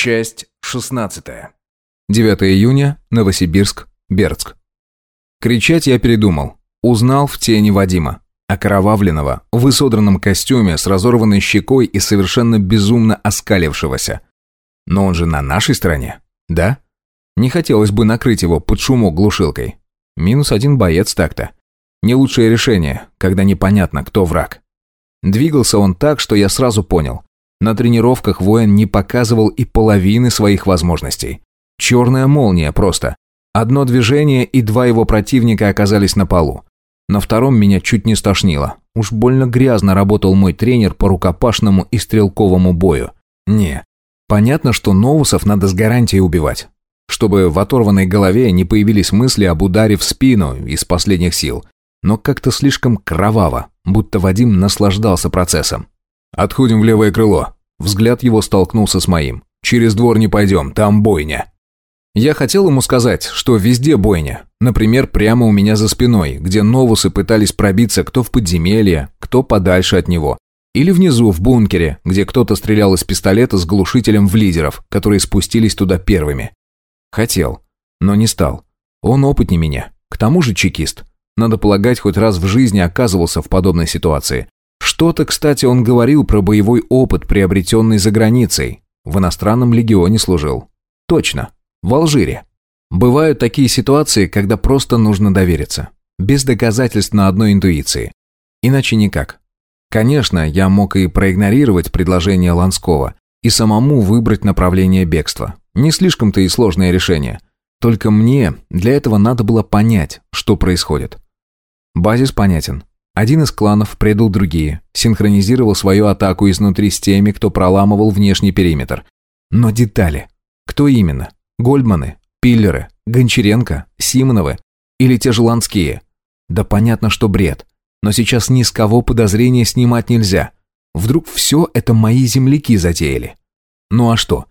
Часть 16. 9 июня, Новосибирск, Бердск. Кричать я передумал. Узнал в тени Вадима. Окровавленного, в высодранном костюме, с разорванной щекой и совершенно безумно оскалившегося. Но он же на нашей стороне, да? Не хотелось бы накрыть его под шумок глушилкой. Минус один боец так-то. Не лучшее решение, когда непонятно, кто враг. Двигался он так, что я сразу понял. На тренировках воин не показывал и половины своих возможностей. Черная молния просто. Одно движение, и два его противника оказались на полу. На втором меня чуть не стошнило. Уж больно грязно работал мой тренер по рукопашному и стрелковому бою. Не. Понятно, что новусов надо с гарантией убивать. Чтобы в оторванной голове не появились мысли об ударе в спину из последних сил. Но как-то слишком кроваво, будто Вадим наслаждался процессом. «Отходим в левое крыло». Взгляд его столкнулся с моим. «Через двор не пойдем, там бойня». Я хотел ему сказать, что везде бойня. Например, прямо у меня за спиной, где новусы пытались пробиться кто в подземелье, кто подальше от него. Или внизу, в бункере, где кто-то стрелял из пистолета с глушителем в лидеров, которые спустились туда первыми. Хотел, но не стал. Он опытнее меня. К тому же чекист. Надо полагать, хоть раз в жизни оказывался в подобной ситуации. Что-то, кстати, он говорил про боевой опыт, приобретенный за границей. В иностранном легионе служил. Точно. В Алжире. Бывают такие ситуации, когда просто нужно довериться. Без доказательств на одной интуиции. Иначе никак. Конечно, я мог и проигнорировать предложение Ланского и самому выбрать направление бегства. Не слишком-то и сложное решение. Только мне для этого надо было понять, что происходит. Базис понятен. Один из кланов предал другие, синхронизировал свою атаку изнутри с теми, кто проламывал внешний периметр. Но детали. Кто именно? Гольдманы, Пиллеры, Гончаренко, Симоновы или те же Ланские? Да понятно, что бред. Но сейчас ни с кого подозрения снимать нельзя. Вдруг все это мои земляки затеяли. Ну а что?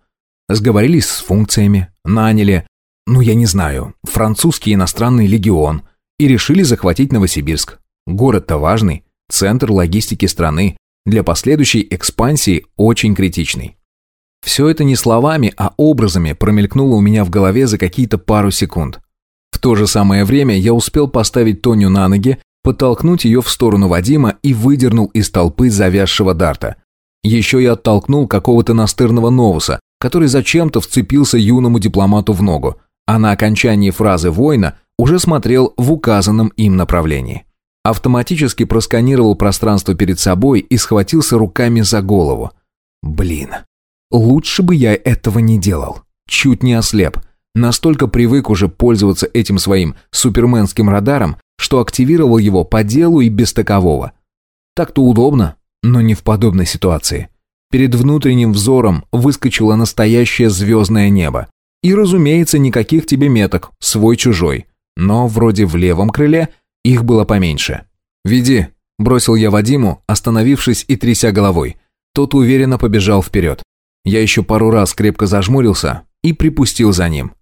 Сговорились с функциями, наняли, ну я не знаю, французский иностранный легион и решили захватить Новосибирск. Город-то важный, центр логистики страны, для последующей экспансии очень критичный. Все это не словами, а образами промелькнуло у меня в голове за какие-то пару секунд. В то же самое время я успел поставить Тоню на ноги, подтолкнуть ее в сторону Вадима и выдернул из толпы завязшего дарта. Еще я оттолкнул какого-то настырного новуса, который зачем-то вцепился юному дипломату в ногу, а на окончании фразы «воина» уже смотрел в указанном им направлении автоматически просканировал пространство перед собой и схватился руками за голову. Блин, лучше бы я этого не делал. Чуть не ослеп. Настолько привык уже пользоваться этим своим суперменским радаром, что активировал его по делу и без такового. Так-то удобно, но не в подобной ситуации. Перед внутренним взором выскочило настоящее звездное небо. И, разумеется, никаких тебе меток, свой-чужой. Но вроде в левом крыле их было поменьше. «Веди», – бросил я Вадиму, остановившись и тряся головой. Тот уверенно побежал вперед. Я еще пару раз крепко зажмурился и припустил за ним.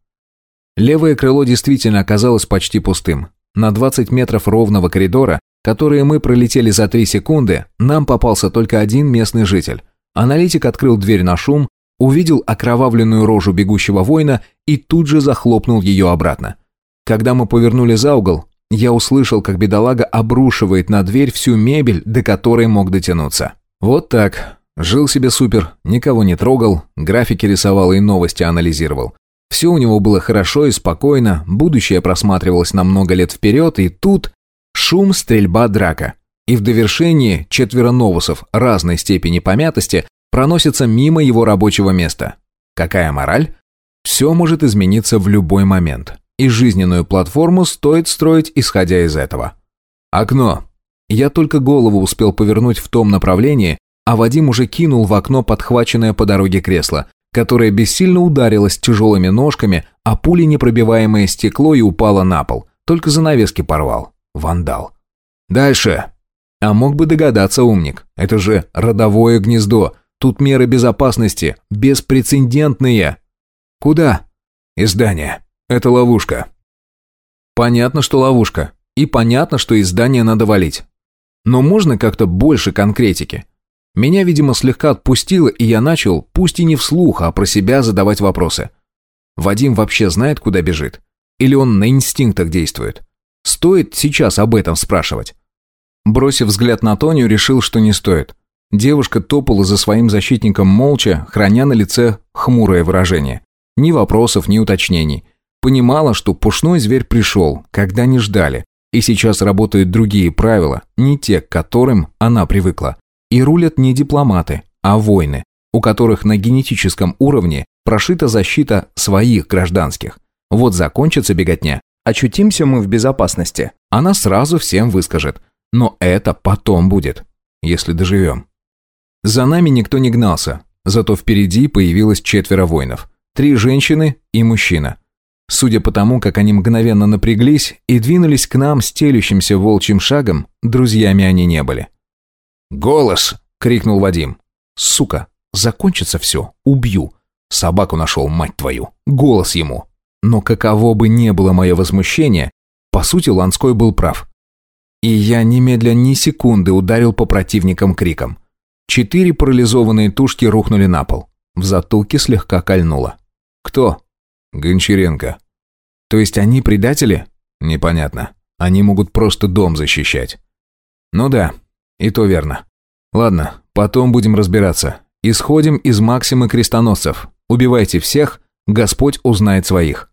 Левое крыло действительно оказалось почти пустым. На 20 метров ровного коридора, которые мы пролетели за 3 секунды, нам попался только один местный житель. Аналитик открыл дверь на шум, увидел окровавленную рожу бегущего воина и тут же захлопнул ее обратно. Когда мы повернули за угол, я услышал, как бедолага обрушивает на дверь всю мебель, до которой мог дотянуться. Вот так. Жил себе супер, никого не трогал, графики рисовал и новости анализировал. Все у него было хорошо и спокойно, будущее просматривалось на много лет вперед, и тут шум, стрельба, драка. И в довершении четверо новусов разной степени помятости проносятся мимо его рабочего места. Какая мораль? Все может измениться в любой момент и жизненную платформу стоит строить исходя из этого. Окно. Я только голову успел повернуть в том направлении, а Вадим уже кинул в окно подхваченное по дороге кресло, которое бессильно ударилось тяжелыми ножками, а пули непробиваемое стекло и упало на пол. Только занавески порвал. Вандал. Дальше. А мог бы догадаться умник. Это же родовое гнездо. Тут меры безопасности беспрецедентные. Куда? Издание. Это ловушка. Понятно, что ловушка. И понятно, что из здания надо валить. Но можно как-то больше конкретики. Меня, видимо, слегка отпустило, и я начал, пусть и не вслух, а про себя задавать вопросы. Вадим вообще знает, куда бежит? Или он на инстинктах действует? Стоит сейчас об этом спрашивать? Бросив взгляд на Тоню, решил, что не стоит. Девушка топала за своим защитником молча, храня на лице хмурое выражение. Ни вопросов, ни уточнений. Понимала, что пушной зверь пришел, когда не ждали, и сейчас работают другие правила, не те, к которым она привыкла. И рулят не дипломаты, а воины, у которых на генетическом уровне прошита защита своих гражданских. Вот закончится беготня, очутимся мы в безопасности. Она сразу всем выскажет. Но это потом будет, если доживем. За нами никто не гнался, зато впереди появилось четверо воинов. Три женщины и мужчина. Судя по тому, как они мгновенно напряглись и двинулись к нам стелющимся волчьим шагом, друзьями они не были. «Голос!» — крикнул Вадим. «Сука, закончится все, убью. Собаку нашел, мать твою. Голос ему». Но каково бы ни было мое возмущение, по сути Ланской был прав. И я немедля ни секунды ударил по противникам криком. Четыре парализованные тушки рухнули на пол. В затылке слегка кольнуло. «Кто?» «Гончаренко». «То есть они предатели?» «Непонятно. Они могут просто дом защищать». «Ну да, и то верно. Ладно, потом будем разбираться. Исходим из Максимы крестоносцев. Убивайте всех, Господь узнает своих.